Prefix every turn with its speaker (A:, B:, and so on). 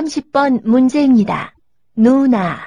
A: 30번 문제입니다. 누나